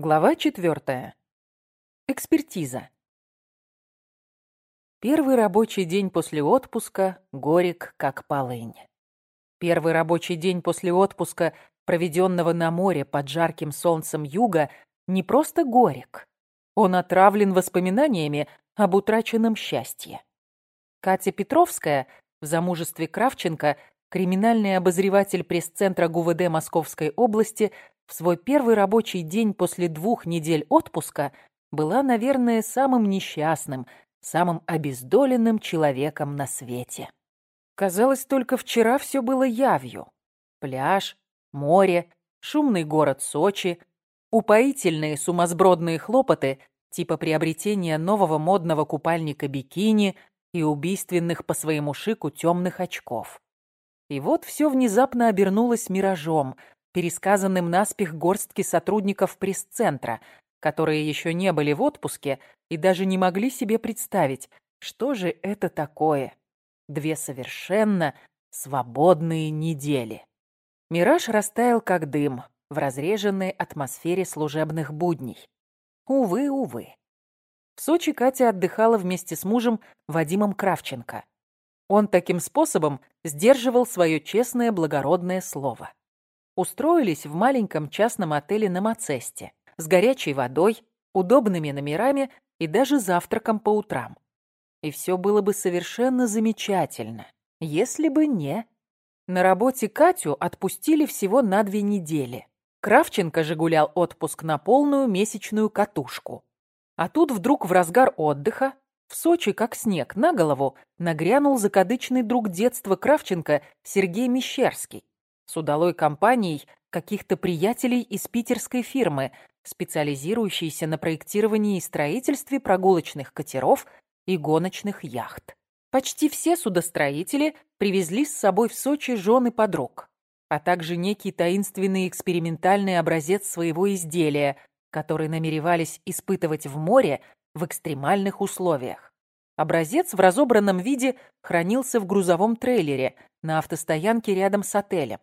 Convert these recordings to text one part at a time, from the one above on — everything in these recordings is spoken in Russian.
Глава четвертая. Экспертиза. Первый рабочий день после отпуска горек, как полынь. Первый рабочий день после отпуска, проведенного на море под жарким солнцем юга, не просто горек. Он отравлен воспоминаниями об утраченном счастье. Катя Петровская в замужестве Кравченко, криминальный обозреватель пресс-центра ГУВД Московской области, в свой первый рабочий день после двух недель отпуска была, наверное, самым несчастным, самым обездоленным человеком на свете. Казалось, только вчера все было явью. Пляж, море, шумный город Сочи, упоительные сумасбродные хлопоты типа приобретения нового модного купальника бикини и убийственных по своему шику темных очков. И вот все внезапно обернулось миражом, пересказанным наспех горстки сотрудников пресс-центра, которые еще не были в отпуске и даже не могли себе представить, что же это такое. Две совершенно свободные недели. Мираж растаял как дым в разреженной атмосфере служебных будней. Увы, увы. В Сочи Катя отдыхала вместе с мужем Вадимом Кравченко. Он таким способом сдерживал свое честное благородное слово. Устроились в маленьком частном отеле на Мацесте с горячей водой, удобными номерами и даже завтраком по утрам. И все было бы совершенно замечательно, если бы не... На работе Катю отпустили всего на две недели. Кравченко же гулял отпуск на полную месячную катушку. А тут вдруг в разгар отдыха, в Сочи, как снег на голову, нагрянул закадычный друг детства Кравченко Сергей Мещерский с удалой компанией каких-то приятелей из питерской фирмы, специализирующейся на проектировании и строительстве прогулочных катеров и гоночных яхт. Почти все судостроители привезли с собой в Сочи жены подруг, а также некий таинственный экспериментальный образец своего изделия, который намеревались испытывать в море в экстремальных условиях. Образец в разобранном виде хранился в грузовом трейлере на автостоянке рядом с отелем.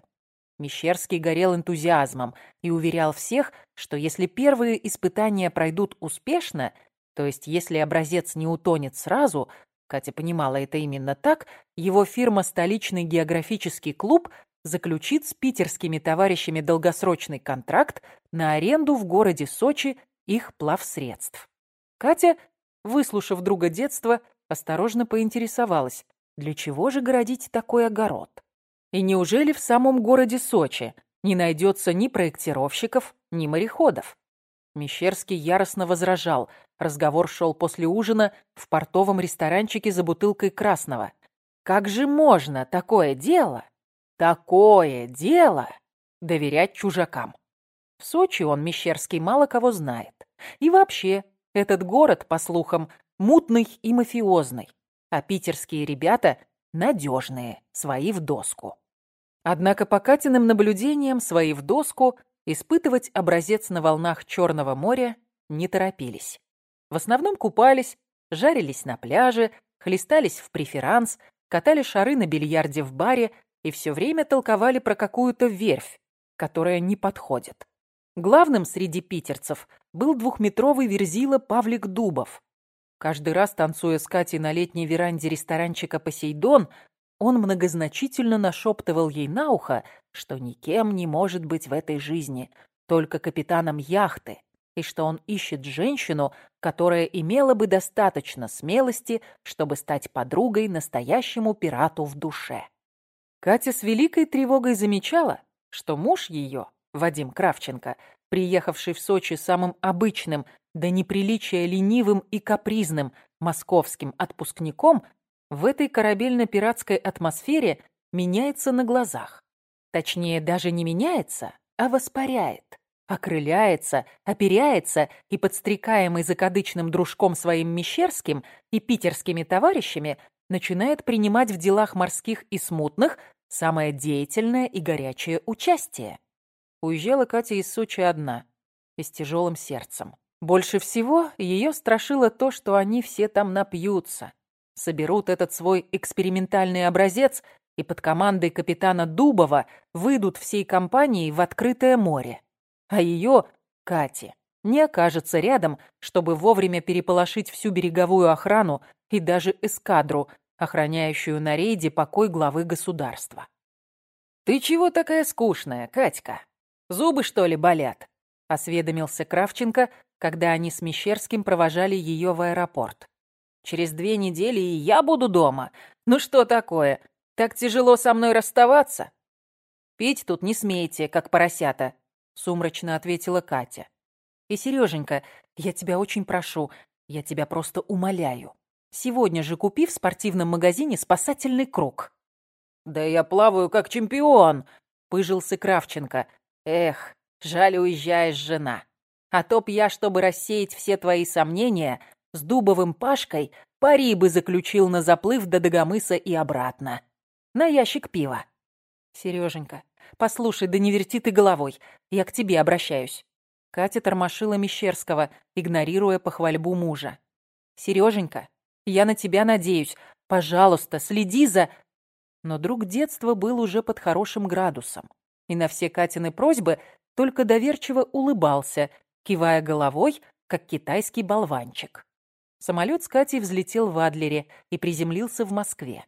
Мещерский горел энтузиазмом и уверял всех, что если первые испытания пройдут успешно, то есть если образец не утонет сразу, Катя понимала это именно так, его фирма «Столичный географический клуб» заключит с питерскими товарищами долгосрочный контракт на аренду в городе Сочи их плавсредств. Катя, выслушав друга детства, осторожно поинтересовалась, для чего же городить такой огород? И неужели в самом городе Сочи не найдется ни проектировщиков, ни мореходов? Мещерский яростно возражал. Разговор шел после ужина в портовом ресторанчике за бутылкой красного. Как же можно такое дело, такое дело доверять чужакам? В Сочи он, Мещерский, мало кого знает. И вообще, этот город, по слухам, мутный и мафиозный. А питерские ребята надежные, свои в доску. Однако по Катиным наблюдениям свои в доску испытывать образец на волнах Черного моря не торопились. В основном купались, жарились на пляже, хлестались в преферанс, катали шары на бильярде в баре и все время толковали про какую-то верфь, которая не подходит. Главным среди питерцев был двухметровый верзила Павлик Дубов. Каждый раз, танцуя с Катей на летней веранде ресторанчика «Посейдон», он многозначительно нашептывал ей на ухо, что никем не может быть в этой жизни, только капитаном яхты, и что он ищет женщину, которая имела бы достаточно смелости, чтобы стать подругой настоящему пирату в душе. Катя с великой тревогой замечала, что муж ее, Вадим Кравченко, приехавший в Сочи самым обычным, до неприличия ленивым и капризным московским отпускником, в этой корабельно-пиратской атмосфере меняется на глазах. Точнее, даже не меняется, а воспаряет. Окрыляется, оперяется и, подстрекаемый закадычным дружком своим Мещерским и питерскими товарищами, начинает принимать в делах морских и смутных самое деятельное и горячее участие. Уезжала Катя из Сочи одна и с тяжелым сердцем. Больше всего ее страшило то, что они все там напьются, соберут этот свой экспериментальный образец и под командой капитана Дубова выйдут всей компанией в открытое море. А ее, Кати, не окажется рядом, чтобы вовремя переполошить всю береговую охрану и даже эскадру, охраняющую на рейде покой главы государства. «Ты чего такая скучная, Катька? Зубы, что ли, болят?» — осведомился Кравченко, когда они с Мещерским провожали ее в аэропорт. «Через две недели и я буду дома. Ну что такое? Так тяжело со мной расставаться?» «Пить тут не смейте, как поросята», — сумрачно ответила Катя. «И, Сереженька, я тебя очень прошу, я тебя просто умоляю. Сегодня же купи в спортивном магазине спасательный круг». «Да я плаваю как чемпион», — пыжился Кравченко. «Эх, жаль, уезжаешь, жена. А то б я, чтобы рассеять все твои сомнения, с дубовым пашкой пари бы заключил на заплыв до Дагомыса и обратно. На ящик пива». «Сереженька, послушай, да не верти ты головой. Я к тебе обращаюсь». Катя тормошила Мещерского, игнорируя похвальбу мужа. «Сереженька, я на тебя надеюсь. Пожалуйста, следи за...» Но друг детства был уже под хорошим градусом. И на все Катины просьбы только доверчиво улыбался, кивая головой, как китайский болванчик. Самолет с Катей взлетел в Адлере и приземлился в Москве.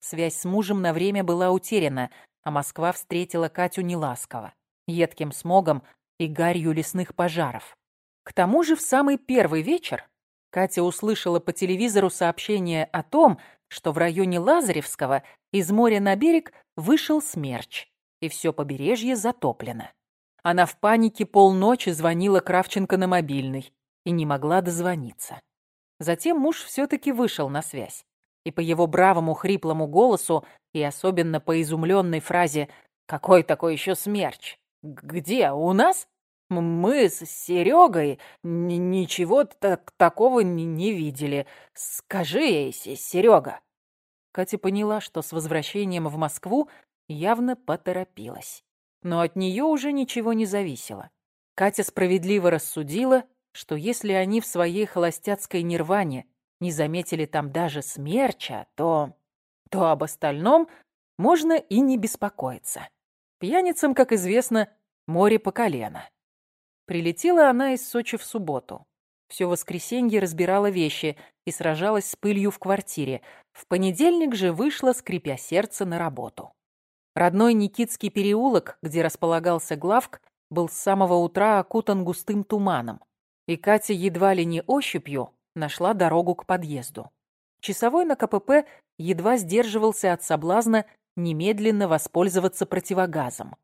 Связь с мужем на время была утеряна, а Москва встретила Катю неласково, едким смогом и гарью лесных пожаров. К тому же в самый первый вечер Катя услышала по телевизору сообщение о том, что в районе Лазаревского из моря на берег вышел смерч, и все побережье затоплено. Она в панике полночи звонила Кравченко на мобильный и не могла дозвониться. Затем муж все-таки вышел на связь и по его бравому хриплому голосу и особенно по изумленной фразе «Какой такой еще смерч? Где? У нас? Мы с Серегой ничего так такого не видели. Скажи ей, Серега». Катя поняла, что с возвращением в Москву явно поторопилась. Но от нее уже ничего не зависело. Катя справедливо рассудила, что если они в своей холостяцкой нирване не заметили там даже смерча, то... то об остальном можно и не беспокоиться. Пьяницам, как известно, море по колено. Прилетела она из Сочи в субботу. Все воскресенье разбирала вещи и сражалась с пылью в квартире. В понедельник же вышла, скрипя сердце, на работу. Родной Никитский переулок, где располагался главк, был с самого утра окутан густым туманом. И Катя едва ли не ощупью нашла дорогу к подъезду. Часовой на КПП едва сдерживался от соблазна немедленно воспользоваться противогазом.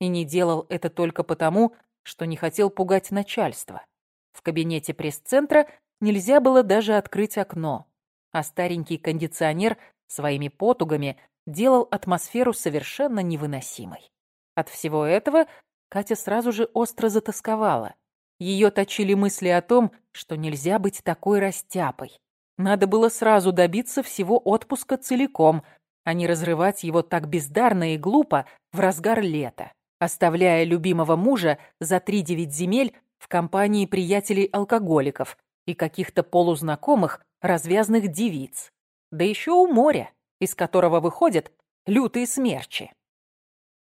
И не делал это только потому, что не хотел пугать начальство. В кабинете пресс-центра нельзя было даже открыть окно, а старенький кондиционер своими потугами делал атмосферу совершенно невыносимой. От всего этого Катя сразу же остро затасковала. Ее точили мысли о том, что нельзя быть такой растяпой. Надо было сразу добиться всего отпуска целиком, а не разрывать его так бездарно и глупо в разгар лета, оставляя любимого мужа за три-девять земель в компании приятелей-алкоголиков и каких-то полузнакомых развязных девиц. Да еще у моря, из которого выходят лютые смерчи.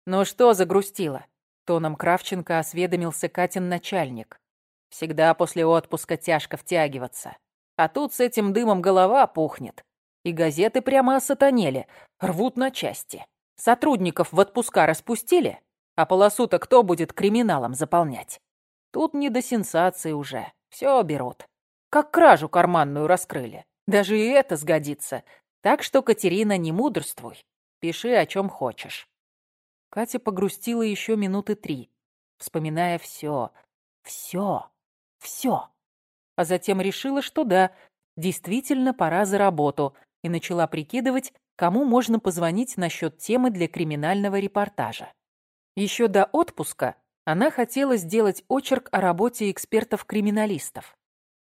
«Ну что загрустила?» — тоном Кравченко осведомился Катин начальник. Всегда после отпуска тяжко втягиваться. А тут с этим дымом голова пухнет. И газеты прямо осатанели, рвут на части. Сотрудников в отпуска распустили, а полосу-то кто будет криминалом заполнять? Тут не до сенсации уже, все берут. Как кражу карманную раскрыли. Даже и это сгодится. Так что, Катерина, не мудрствуй. Пиши, о чем хочешь. Катя погрустила еще минуты три, вспоминая все, все. Все. А затем решила, что да, действительно пора за работу, и начала прикидывать, кому можно позвонить насчет темы для криминального репортажа. Еще до отпуска она хотела сделать очерк о работе экспертов-криминалистов.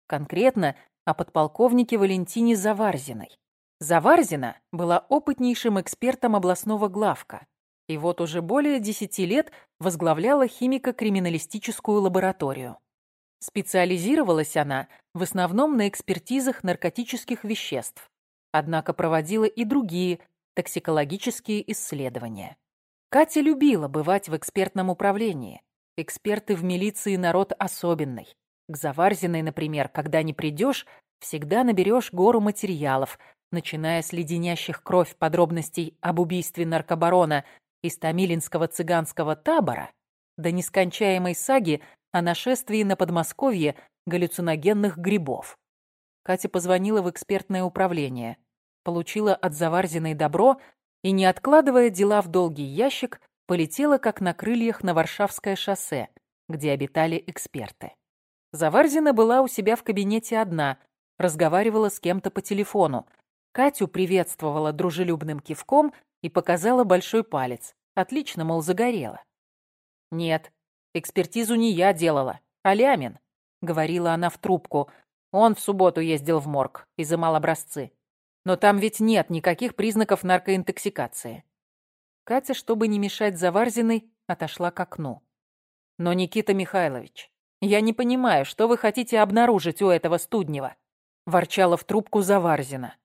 Конкретно о подполковнике Валентине Заварзиной. Заварзина была опытнейшим экспертом областного главка и вот уже более десяти лет возглавляла химико-криминалистическую лабораторию. Специализировалась она в основном на экспертизах наркотических веществ, однако проводила и другие токсикологические исследования. Катя любила бывать в экспертном управлении. Эксперты в милиции народ особенный. К Заварзиной, например, когда не придешь, всегда наберешь гору материалов, начиная с леденящих кровь подробностей об убийстве наркобарона из Томилинского цыганского табора до нескончаемой саги о нашествии на Подмосковье галлюциногенных грибов. Катя позвонила в экспертное управление, получила от Заварзиной добро и, не откладывая дела в долгий ящик, полетела как на крыльях на Варшавское шоссе, где обитали эксперты. Заварзина была у себя в кабинете одна, разговаривала с кем-то по телефону. Катю приветствовала дружелюбным кивком и показала большой палец. Отлично, мол, загорела. «Нет, экспертизу не я делала, а Лямин», — говорила она в трубку. «Он в субботу ездил в морг, изымал образцы. Но там ведь нет никаких признаков наркоинтоксикации». Катя, чтобы не мешать Заварзиной, отошла к окну. «Но, Никита Михайлович, я не понимаю, что вы хотите обнаружить у этого студнева?» — ворчала в трубку Заварзина.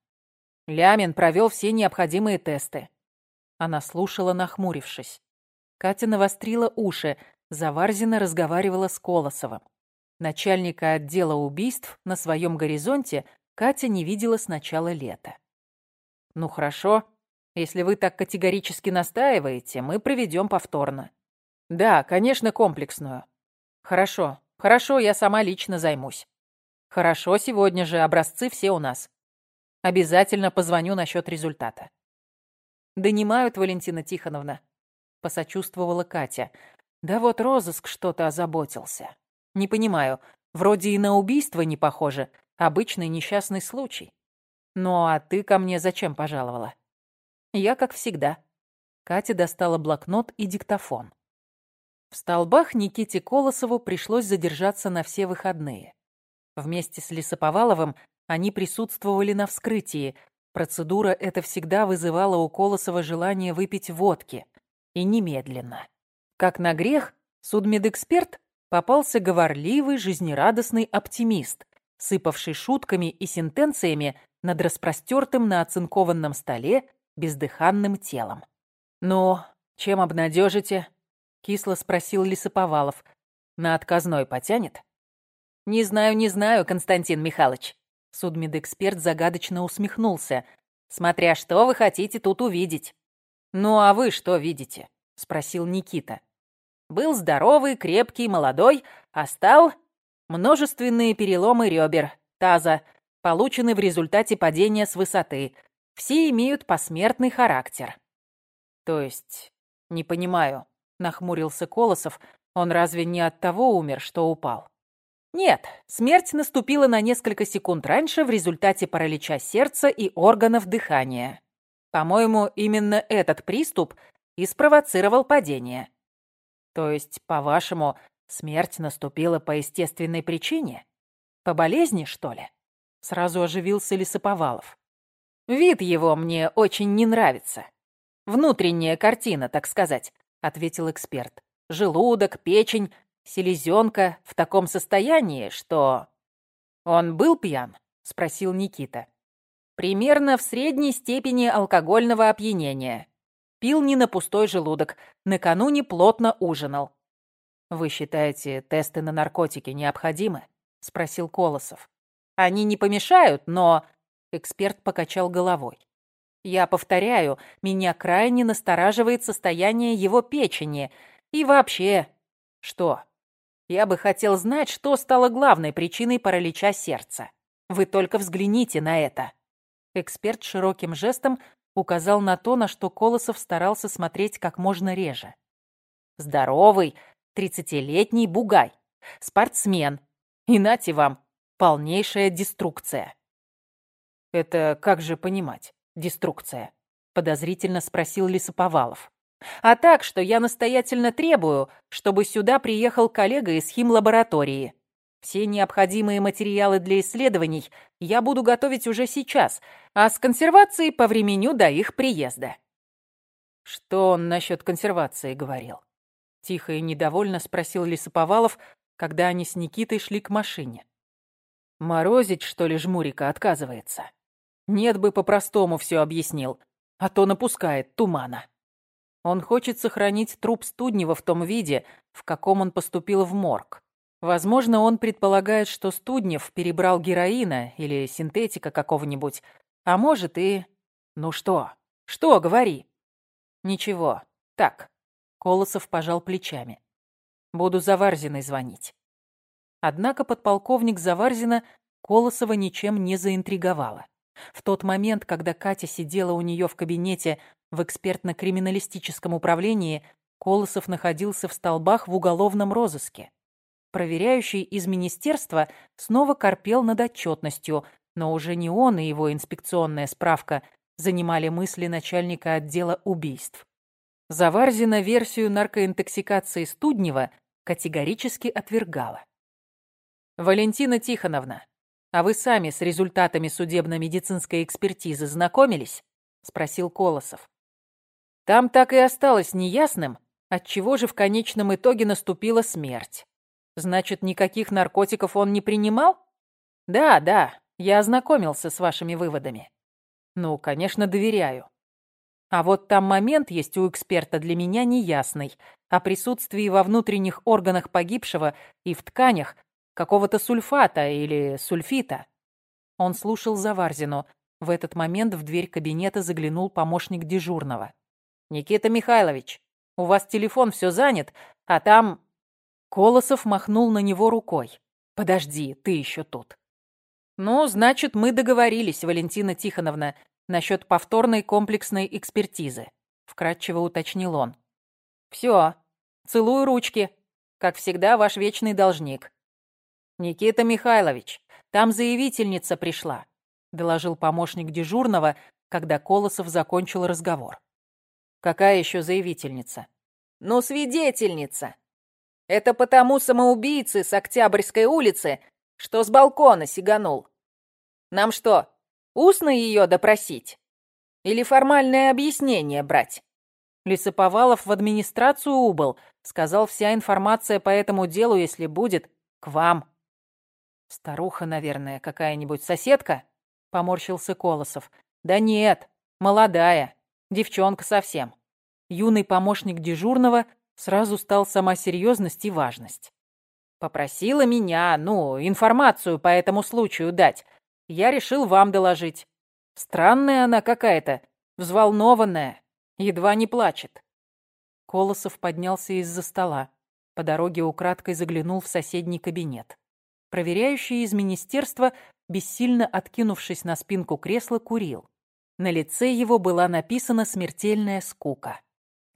Лямин провел все необходимые тесты. Она слушала, нахмурившись. Катя навострила уши, Заварзина разговаривала с Колосовым. Начальника отдела убийств на своем горизонте Катя не видела с начала лета. «Ну хорошо, если вы так категорически настаиваете, мы проведем повторно. Да, конечно, комплексную. Хорошо, хорошо, я сама лично займусь. Хорошо, сегодня же образцы все у нас. Обязательно позвоню насчет результата. Донимают, Валентина Тихоновна. Посочувствовала Катя. Да вот розыск что-то озаботился. Не понимаю, вроде и на убийство не похоже. Обычный несчастный случай. Ну а ты ко мне зачем пожаловала? Я как всегда. Катя достала блокнот и диктофон. В столбах Никите Колосову пришлось задержаться на все выходные. Вместе с Лисоповаловым они присутствовали на вскрытии. Процедура эта всегда вызывала у Колосова желание выпить водки. И немедленно. Как на грех, судмедэксперт попался говорливый, жизнерадостный оптимист, сыпавший шутками и сентенциями над распростертым на оцинкованном столе бездыханным телом. «Ну, чем обнадежите?» — кисло спросил Лисоповалов. «На отказной потянет?» «Не знаю, не знаю, Константин Михайлович». Судмедэксперт загадочно усмехнулся. «Смотря что вы хотите тут увидеть». «Ну а вы что видите?» — спросил Никита. «Был здоровый, крепкий, молодой, а стал...» Множественные переломы ребер, таза, получены в результате падения с высоты. Все имеют посмертный характер. То есть, не понимаю, нахмурился Колосов, он разве не от того умер, что упал? Нет, смерть наступила на несколько секунд раньше в результате паралича сердца и органов дыхания. По-моему, именно этот приступ и спровоцировал падение. То есть, по-вашему, смерть наступила по естественной причине? По болезни, что ли? Сразу оживился Лисоповалов. Вид его мне очень не нравится. Внутренняя картина, так сказать, ответил эксперт. Желудок, печень, селезенка в таком состоянии, что... Он был пьян? Спросил Никита. Примерно в средней степени алкогольного опьянения. Пил не на пустой желудок, накануне плотно ужинал. «Вы считаете, тесты на наркотики необходимы?» — спросил Колосов. «Они не помешают, но...» — эксперт покачал головой. «Я повторяю, меня крайне настораживает состояние его печени. И вообще...» «Что?» Я бы хотел знать, что стало главной причиной паралича сердца. Вы только взгляните на это. Эксперт широким жестом указал на то, на что Колосов старался смотреть как можно реже. Здоровый, тридцатилетний бугай, спортсмен. И нате вам, полнейшая деструкция. Это как же понимать, деструкция? Подозрительно спросил Лисоповалов. А так, что я настоятельно требую, чтобы сюда приехал коллега из химлаборатории. Все необходимые материалы для исследований я буду готовить уже сейчас, а с консервацией повременю до их приезда». «Что он насчет консервации говорил?» Тихо и недовольно спросил Лисоповалов, когда они с Никитой шли к машине. «Морозить, что ли, жмурика отказывается? Нет бы по-простому все объяснил, а то напускает тумана». Он хочет сохранить труп Студнева в том виде, в каком он поступил в морг. Возможно, он предполагает, что Студнев перебрал героина или синтетика какого-нибудь, а может и... Ну что? Что, говори. Ничего. Так. Колосов пожал плечами. Буду Заварзиной звонить. Однако подполковник Заварзина Колосова ничем не заинтриговала. В тот момент, когда Катя сидела у нее в кабинете в экспертно-криминалистическом управлении, Колосов находился в столбах в уголовном розыске. Проверяющий из министерства снова корпел над отчетностью, но уже не он и его инспекционная справка занимали мысли начальника отдела убийств. Заварзина версию наркоинтоксикации Студнева категорически отвергала. «Валентина Тихоновна, а вы сами с результатами судебно-медицинской экспертизы знакомились?» — спросил Колосов. «Там так и осталось неясным, отчего же в конечном итоге наступила смерть. Значит, никаких наркотиков он не принимал? Да, да, я ознакомился с вашими выводами. Ну, конечно, доверяю. А вот там момент есть у эксперта для меня неясный. О присутствии во внутренних органах погибшего и в тканях какого-то сульфата или сульфита. Он слушал Заварзину. В этот момент в дверь кабинета заглянул помощник дежурного. «Никита Михайлович, у вас телефон все занят, а там...» Колосов махнул на него рукой. «Подожди, ты еще тут». «Ну, значит, мы договорились, Валентина Тихоновна, насчет повторной комплексной экспертизы», — вкратчиво уточнил он. «Все, целую ручки. Как всегда, ваш вечный должник». «Никита Михайлович, там заявительница пришла», — доложил помощник дежурного, когда Колосов закончил разговор. «Какая еще заявительница?» «Ну, свидетельница. Это потому самоубийцы с Октябрьской улицы, что с балкона сиганул. Нам что, устно ее допросить? Или формальное объяснение брать? Лисоповалов в администрацию убыл, сказал, вся информация по этому делу, если будет, к вам. Старуха, наверное, какая-нибудь соседка? Поморщился Колосов. Да нет, молодая, девчонка совсем. Юный помощник дежурного сразу стал сама серьезность и важность. Попросила меня, ну, информацию по этому случаю дать. Я решил вам доложить. Странная она какая-то, взволнованная, едва не плачет. Колосов поднялся из-за стола. По дороге украдкой заглянул в соседний кабинет. Проверяющий из министерства, бессильно откинувшись на спинку кресла, курил. На лице его была написана смертельная скука.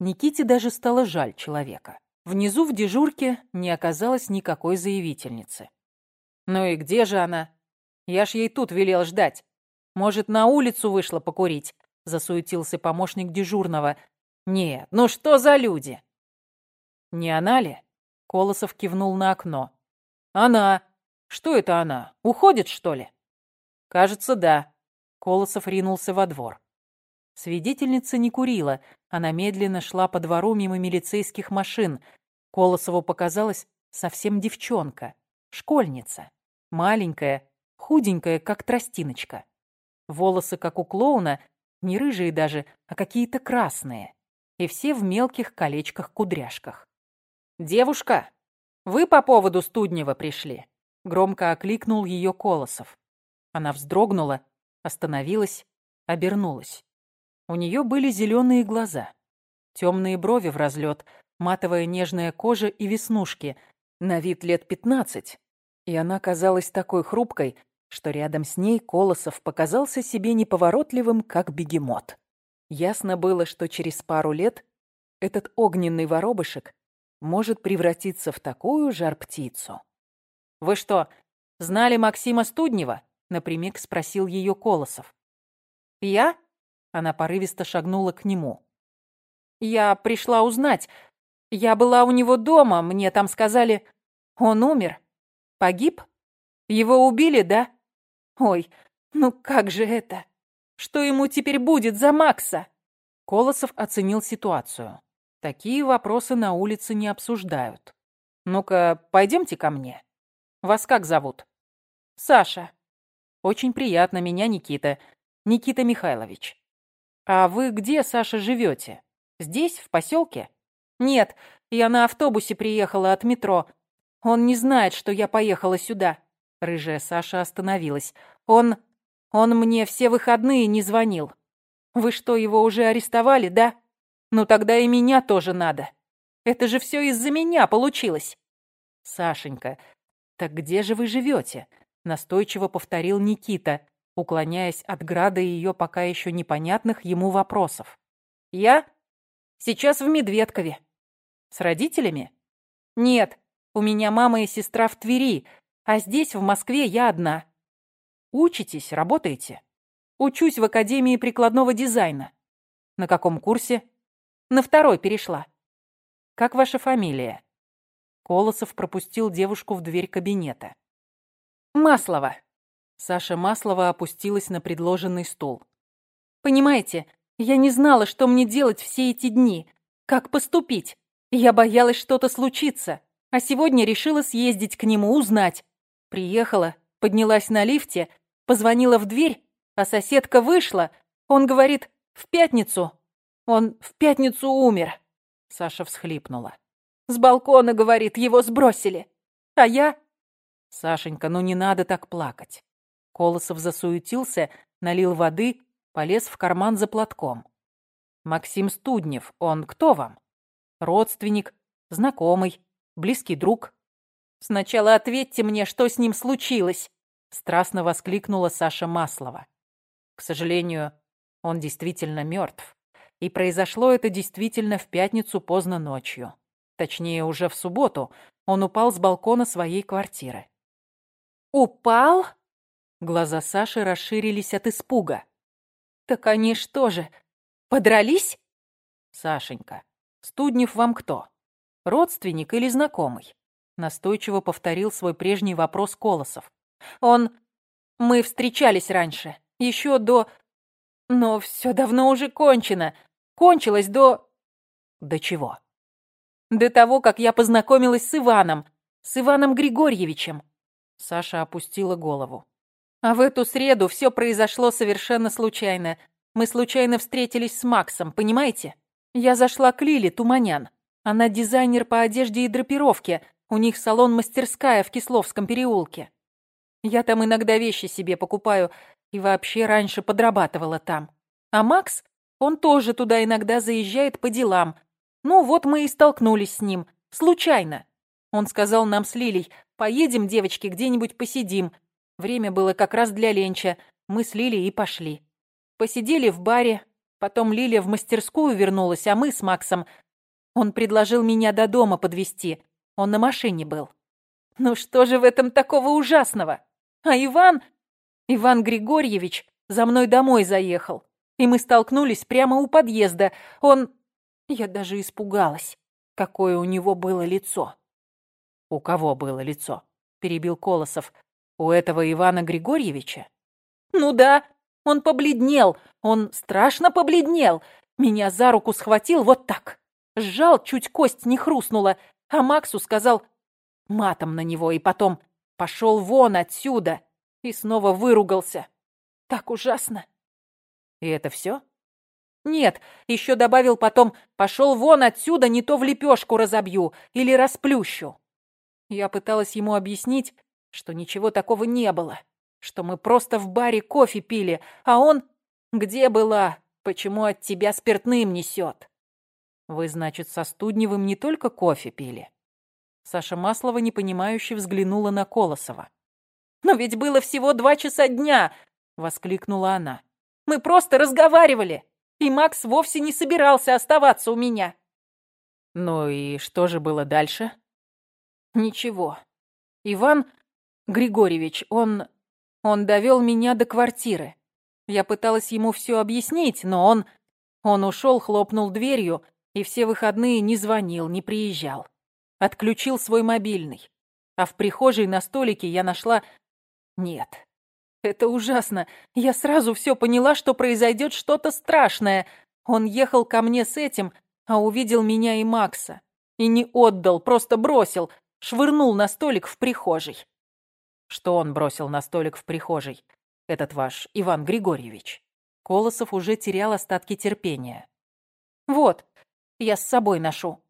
Никите даже стало жаль человека. Внизу в дежурке не оказалось никакой заявительницы. «Ну и где же она? Я ж ей тут велел ждать. Может, на улицу вышла покурить?» — засуетился помощник дежурного. «Нет, ну что за люди?» «Не она ли?» — Колосов кивнул на окно. «Она. Что это она? Уходит, что ли?» «Кажется, да». Колосов ринулся во двор. Свидетельница не курила, она медленно шла по двору мимо милицейских машин. Колосову показалась совсем девчонка, школьница, маленькая, худенькая, как тростиночка. Волосы, как у клоуна, не рыжие даже, а какие-то красные. И все в мелких колечках-кудряшках. «Девушка, вы по поводу Студнева пришли?» Громко окликнул ее Колосов. Она вздрогнула, остановилась, обернулась. У нее были зеленые глаза, темные брови в разлет, матовая нежная кожа и веснушки, на вид лет пятнадцать. И она казалась такой хрупкой, что рядом с ней Колосов показался себе неповоротливым, как бегемот. Ясно было, что через пару лет этот огненный воробышек может превратиться в такую жар-птицу. «Вы что, знали Максима Студнева?» — напрямик спросил ее Колосов. «Я?» Она порывисто шагнула к нему. «Я пришла узнать. Я была у него дома, мне там сказали, он умер. Погиб? Его убили, да? Ой, ну как же это? Что ему теперь будет за Макса?» Колосов оценил ситуацию. Такие вопросы на улице не обсуждают. «Ну-ка, пойдемте ко мне. Вас как зовут?» «Саша». «Очень приятно, меня Никита. Никита Михайлович». «А вы где, Саша, живете? Здесь, в поселке?» «Нет, я на автобусе приехала от метро. Он не знает, что я поехала сюда. Рыжая Саша остановилась. Он... он мне все выходные не звонил. Вы что, его уже арестовали, да? Ну тогда и меня тоже надо. Это же все из-за меня получилось. Сашенька, так где же вы живете? Настойчиво повторил Никита, уклоняясь от града ее пока еще непонятных ему вопросов. Я? Сейчас в Медведкове. С родителями? Нет, у меня мама и сестра в Твери, а здесь, в Москве, я одна. Учитесь, работаете? Учусь в Академии прикладного дизайна. На каком курсе? На второй перешла. Как ваша фамилия? Колосов пропустил девушку в дверь кабинета. Маслова. Саша Маслова опустилась на предложенный стул. Понимаете, я не знала, что мне делать все эти дни. Как поступить? Я боялась, что-то случится. А сегодня решила съездить к нему, узнать. Приехала, поднялась на лифте, позвонила в дверь, а соседка вышла. Он говорит, в пятницу. Он в пятницу умер. Саша всхлипнула. С балкона, говорит, его сбросили. А я... Сашенька, ну не надо так плакать. Колосов засуетился, налил воды, полез в карман за платком. Максим Студнев, он кто вам? Родственник, знакомый, близкий друг? Сначала ответьте мне, что с ним случилось, страстно воскликнула Саша Маслова. К сожалению, он действительно мертв. И произошло это действительно в пятницу поздно ночью. Точнее, уже в субботу он упал с балкона своей квартиры. «Упал?» Глаза Саши расширились от испуга. «Так они что же, подрались?» «Сашенька, Студнев вам кто? Родственник или знакомый?» Настойчиво повторил свой прежний вопрос Колосов. «Он... Мы встречались раньше, еще до... Но все давно уже кончено. Кончилось до... До чего? До того, как я познакомилась с Иваном, с Иваном Григорьевичем. Саша опустила голову. А в эту среду все произошло совершенно случайно. Мы случайно встретились с Максом, понимаете? Я зашла к Лиле Туманян. Она дизайнер по одежде и драпировке. У них салон-мастерская в Кисловском переулке. Я там иногда вещи себе покупаю и вообще раньше подрабатывала там. А Макс, он тоже туда иногда заезжает по делам. Ну вот мы и столкнулись с ним. Случайно. Он сказал нам с Лилей, поедем, девочки, где-нибудь посидим. Время было как раз для ленча. Мы с Лилей и пошли. Посидели в баре, потом Лилия в мастерскую вернулась, а мы с Максом... Он предложил меня до дома подвести. Он на машине был. Ну что же в этом такого ужасного? А Иван... Иван Григорьевич за мной домой заехал. И мы столкнулись прямо у подъезда. Он... Я даже испугалась, какое у него было лицо. «У кого было лицо?» — перебил Колосов. «У этого Ивана Григорьевича?» «Ну да, он побледнел, он страшно побледнел. Меня за руку схватил вот так. Сжал, чуть кость не хрустнула, а Максу сказал матом на него и потом «пошел вон отсюда» и снова выругался. Так ужасно. И это все? Нет, еще добавил потом «пошел вон отсюда, не то в лепешку разобью или расплющу». Я пыталась ему объяснить, что ничего такого не было, что мы просто в баре кофе пили, а он... Где была? Почему от тебя спиртным несет? Вы, значит, со Студневым не только кофе пили? Саша Маслова непонимающе взглянула на Колосова. «Но ведь было всего два часа дня!» — воскликнула она. «Мы просто разговаривали, и Макс вовсе не собирался оставаться у меня». «Ну и что же было дальше?» Ничего. Иван Григорьевич, он... Он довел меня до квартиры. Я пыталась ему все объяснить, но он... Он ушел, хлопнул дверью и все выходные не звонил, не приезжал. Отключил свой мобильный. А в прихожей на столике я нашла... Нет. Это ужасно. Я сразу все поняла, что произойдет что-то страшное. Он ехал ко мне с этим, а увидел меня и Макса. И не отдал, просто бросил, швырнул на столик в прихожей. Что он бросил на столик в прихожей? Этот ваш Иван Григорьевич. Колосов уже терял остатки терпения. Вот, я с собой ношу.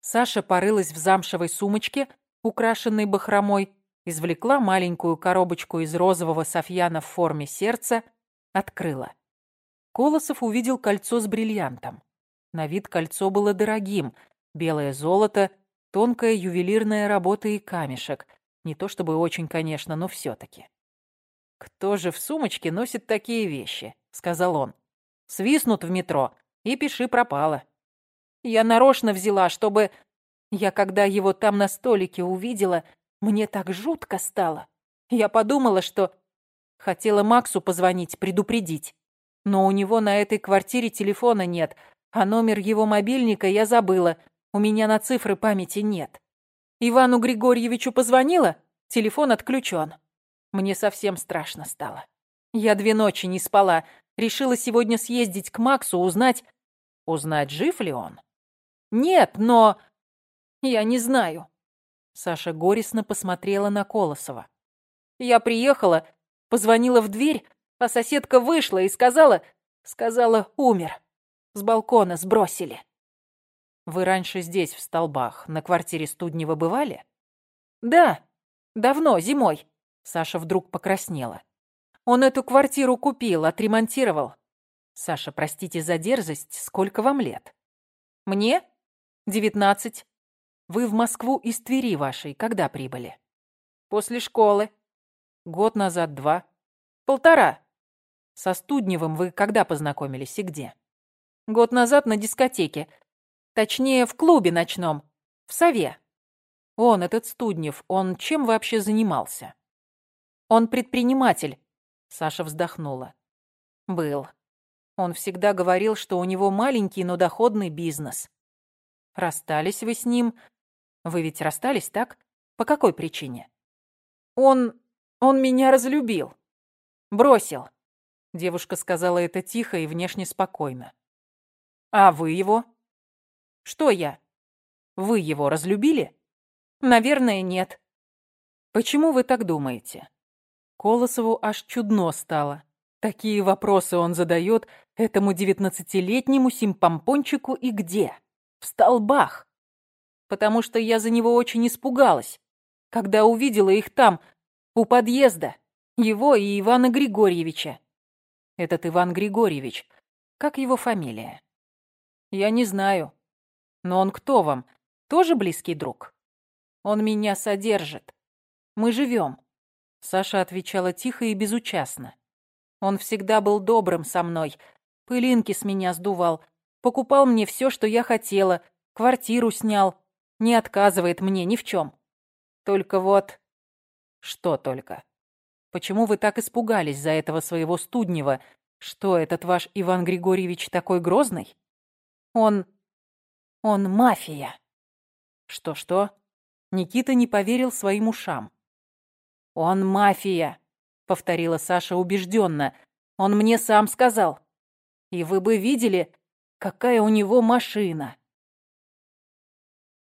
Саша порылась в замшевой сумочке, украшенный бахромой, извлекла маленькую коробочку из розового софьяна в форме сердца, открыла. Колосов увидел кольцо с бриллиантом. На вид кольцо было дорогим. Белое золото, тонкая ювелирная работа и камешек. Не то чтобы очень, конечно, но все-таки. «Кто же в сумочке носит такие вещи?» — сказал он. «Свистнут в метро, и пиши пропало». Я нарочно взяла, чтобы... Я когда его там на столике увидела, мне так жутко стало. Я подумала, что... Хотела Максу позвонить, предупредить. Но у него на этой квартире телефона нет, а номер его мобильника я забыла. У меня на цифры памяти нет. Ивану Григорьевичу позвонила, телефон отключен. Мне совсем страшно стало. Я две ночи не спала. Решила сегодня съездить к Максу, узнать... Узнать, жив ли он? Нет, но... Я не знаю. Саша горестно посмотрела на Колосова. Я приехала, позвонила в дверь, а соседка вышла и сказала... Сказала, умер. С балкона сбросили. Вы раньше здесь, в Столбах, на квартире Студнева бывали? Да, давно, зимой. Саша вдруг покраснела. Он эту квартиру купил, отремонтировал. Саша, простите за дерзость, сколько вам лет? Мне? Девятнадцать. Вы в Москву из Твери вашей когда прибыли? После школы. Год назад два. Полтора. Со Студневым вы когда познакомились и где? Год назад на дискотеке. Точнее, в клубе ночном. В Сове. Он, этот Студнев, он чем вообще занимался? Он предприниматель. Саша вздохнула. Был. Он всегда говорил, что у него маленький, но доходный бизнес. Расстались вы с ним? Вы ведь расстались, так? По какой причине? Он... он меня разлюбил. Бросил. Девушка сказала это тихо и внешне спокойно. А вы его? Что я? Вы его разлюбили? Наверное, нет. Почему вы так думаете? Колосову аж чудно стало. Такие вопросы он задает этому девятнадцатилетнему симпомпончику и где? В столбах. Потому что я за него очень испугалась, когда увидела их там, у подъезда, его и Ивана Григорьевича. Этот Иван Григорьевич, как его фамилия? Я не знаю. Но он кто вам? Тоже близкий друг? Он меня содержит. Мы живем. Саша отвечала тихо и безучастно. Он всегда был добрым со мной. Пылинки с меня сдувал. Покупал мне все, что я хотела. Квартиру снял. Не отказывает мне ни в чем. Только вот... Что только? Почему вы так испугались за этого своего студнева? Что, этот ваш Иван Григорьевич такой грозный? Он... он мафия. Что-что? Никита не поверил своим ушам. «Он мафия», — повторила Саша убежденно. «Он мне сам сказал. И вы бы видели, какая у него машина.